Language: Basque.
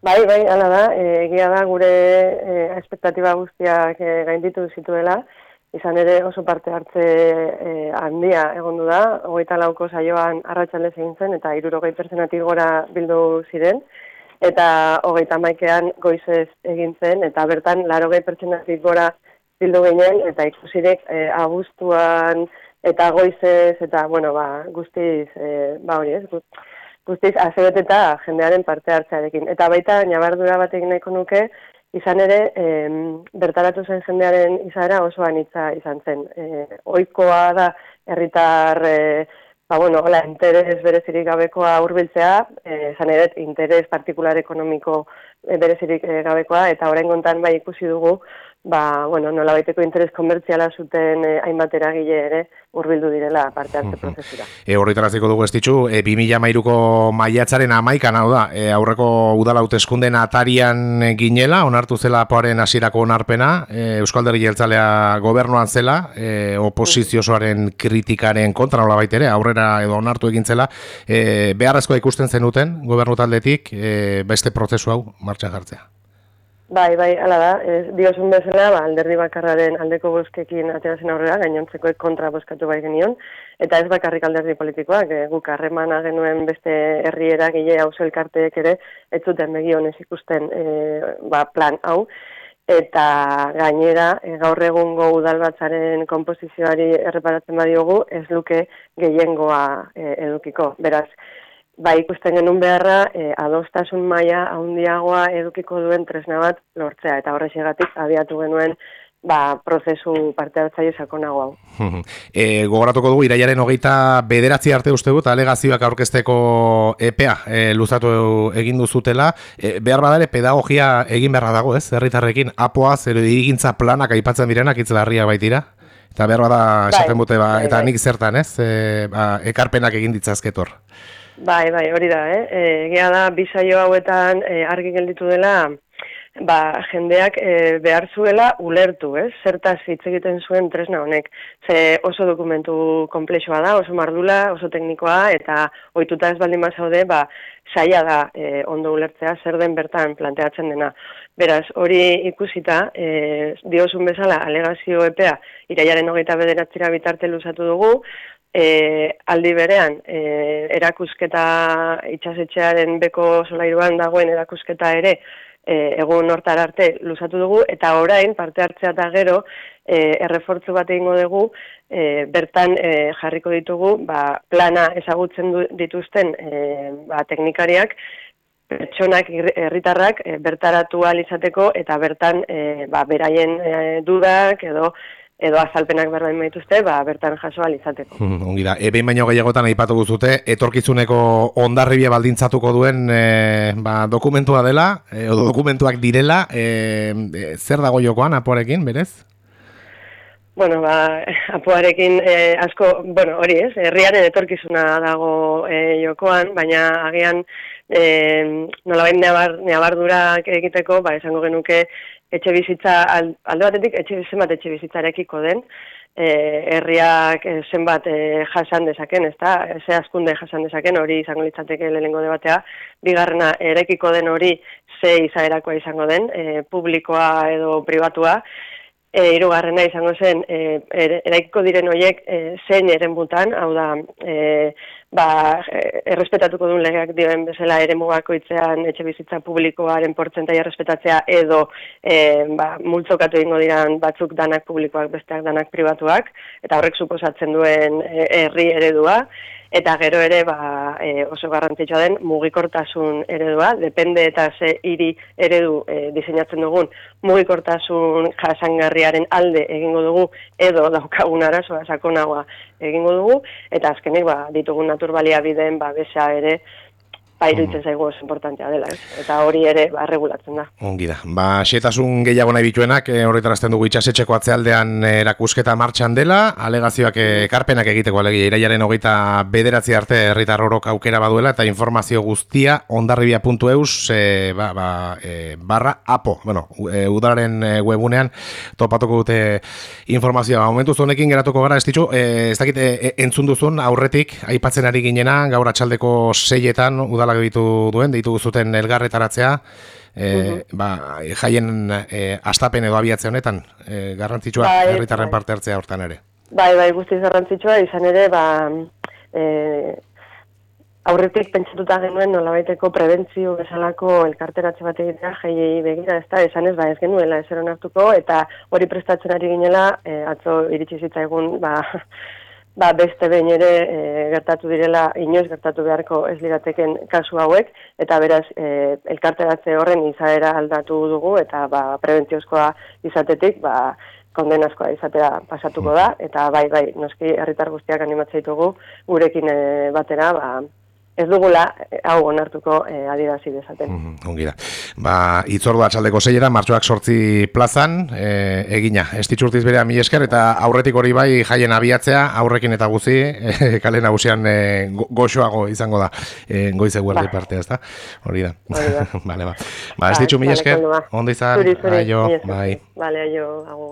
Bai, bai, ala da, e, egia da gure e, espektatiba guztiak e, gainditu zituela, izan ere oso parte hartze e, handia egondu da, hogeita lauko saioan arratsalde egin zen, eta irurogei pertsenatik gora bildu ziren, eta hogeita maikean goizez egin zen, eta bertan larogei pertsenatik gora bildu ginen, eta ikusirek e, abuztuan eta goizez, eta bueno, ba, guztiz, e, ba hori ez, guztiz azebeteta jendearen parte hartzearekin. Eta baita, nabardura bat egin nahiko nuke, izan ere, em, bertaratu zen jendearen izaera oso anitza izan zen. E, oikoa da, herritar, e, ba, bueno, hola, interes berezirik gabekoa urbiltzea, e, izan ere, interes partikular ekonomiko e, berezirik e, gabekoa, eta horren gontan bai ikusi dugu, ba, bueno, nola baiteko interes komertziala zuten eh, hainbat eragile ere hurbildu direla parte hartze prozesura. E, horretaraziko dugu ez ditxu, e, 2000 mairuko maiatzaren amaikan hau da, e, aurreko udala hauteskunden atarian ginela, onartu zela poaren hasierako onarpena, e, Euskalderi Jeltzalea gobernuan zela, e, oposiziosoaren kritikaren kontra nola baitere, aurrera edo onartu egin zela, e, beharrezkoa ikusten zenuten gobernu taldetik, e, beste prozesu hau martxan jartzea. Bai, bai, ala da, ez, diozun bezala, ba, alderdi bakarraren aldeko boskekin aterazen aurrera, gainontzekoek kontra boskatu bai genion, eta ez bakarrik alderdi politikoak, e, guk harremana genuen beste herriera gile hau elkarteek ere, ez zuten begionez ikusten e, ba, plan hau, eta gainera, e, gaur egungo udalbatzaren kompozizioari erreparatzen badiogu, ez luke gehiengoa e, edukiko, beraz, ba, ikusten genuen beharra e, adostasun maila handiagoa edukiko duen tresna bat lortzea eta horrexegatik abiatu genuen ba, prozesu parte hartzaile sakonago hau. e, gogoratuko dugu iraiaren hogeita bederatzi arte uste dut alegazioak aurkezteko EPEA e, luzatu egin duzutela e, behar badare pedagogia egin beharra dago ez herritarrekin apoa zer dirigintza planak aipatzen direnak itzlarria baitira eta behar bada bai, esaten bute ba, bai, eta bai. nik zertan ez e, ba, ekarpenak egin ditzazketor. Bai, bai, hori da, eh? E, Gea da, bisaio hauetan e, argi gelditu dela, ba, jendeak e, behar zuela ulertu, eh? Zertaz hitz egiten zuen tresna honek. Ze oso dokumentu komplexoa da, oso mardula, oso teknikoa, eta ohituta ez baldin mazaude, ba, saia da e, ondo ulertzea, zer den bertan planteatzen dena. Beraz, hori ikusita, e, diozun bezala, alegazio epea, iraiaren hogeita bederatzira bitarte luzatu dugu, e, aldi berean e, erakusketa itxasetxearen beko solairuan dagoen erakusketa ere e, egun hortar arte luzatu dugu eta orain parte hartzea eta gero e, errefortzu bat egingo dugu e, bertan e, jarriko ditugu ba, plana ezagutzen dituzten e, ba, teknikariak pertsonak herritarrak e, bertaratu izateko eta bertan e, ba, beraien e, dudak edo edo azalpenak berbain maituzte, ba, bertan jaso izateko. Hmm, ongi da, e, baino gehiagotan aipatu guztute, etorkizuneko ondarribia baldintzatuko duen e, ba, dokumentua dela, e, edo dokumentuak direla, e, e, zer dago jokoan apoarekin, berez? Bueno, ba, apoarekin e, asko, bueno, hori ez, herriaren etorkizuna dago e, jokoan, baina agian e, nolabait neabar, egiteko, ba, esango genuke, etxe bizitza, alde batetik, etxe zenbat etxe bizitzarekiko den, e, herriak e, zenbat e, jasan dezaken, ez da, ze askunde jasan dezaken, hori izango litzateke lehenengo debatea, bigarrena, erekiko den hori ze izaerakoa izango den, e, publikoa edo pribatua, E, irugarrena izango zen, e, eraikiko diren horiek e, zein eren butan, hau da, e, ba, errespetatuko duen legeak dioen bezala ere mugako itzean etxe bizitza publikoaren portzentai errespetatzea edo e, ba, multzokatu ingo diran batzuk danak publikoak besteak danak pribatuak, eta horrek suposatzen duen herri eredua, eta gero ere ba, e, oso garrantzitsua den mugikortasun eredua, depende eta ze hiri eredu e, diseinatzen dugun mugikortasun jasangarriaren alde egingo dugu edo daukagun arazoa sakonagoa egingo dugu, eta azkenik ba, ditugun naturbalia bideen ba, besa ere ba, iruditzen zaigu oso importantea dela, ez? Eta hori ere, ba, regulatzen da. Ongi da. Ba, xetasun gehiago nahi bituenak, e, horretarazten dugu itxasetxeko atzealdean eh, erakusketa martxan dela, alegazioak eh, ekarpenak egiteko alegia, iraiaren hogeita bederatzi arte herritar horok aukera baduela, eta informazio guztia ondarribia.eus e, ba, ba, e, barra apo, bueno, e, udaren webunean topatuko dute informazioa. Ba, momentu zonekin geratuko gara, ez ditu, e, ez dakite, entzun duzun aurretik, aipatzen ari ginena, gaur atxaldeko seietan, udal udalak ditu duen, ditu zuten elgarretaratzea, e, ba, jaien e, astapen edo abiatze honetan, e, garrantzitsua Bai, herritarren parte hartzea hortan ere. Bai, bai, guztiz garrantzitsua, izan ere, ba, e, aurretik pentsatuta genuen nolabaiteko prebentzio bezalako elkarteratze bat egitea jaiei begira, ez da, esan ez, ba, ez genuela ezer onartuko, eta hori prestatzen ari ginela, e, atzo iritsi zitzaigun, ba, ba, beste behin ere e, gertatu direla, inoiz gertatu beharko ez lirateken kasu hauek, eta beraz, e, elkarteratze horren izaera aldatu dugu, eta ba, prebentziozkoa izatetik, ba, kondenazkoa izatera pasatuko da, eta bai, bai, noski herritar guztiak animatzea ditugu gurekin e, batera, ba, ez dugula eh, hau onartuko e, adierazi dezaten. Mm, ongi da. Ba, itzordu atxaldeko zeiera, martxoak sortzi plazan, e, egina, ez ditxurtiz berea mi esker, eta aurretik hori bai jaien abiatzea, aurrekin eta guzi, e, kale nagusian e, go- goxoago izango da, e, goize guardi Ba. partea, ez da? Hori da. Hori da. Vale, ba. Ba, Bai, ditxu mi esker, ondo ba. izan, aio, bai. Vale, aio, agur.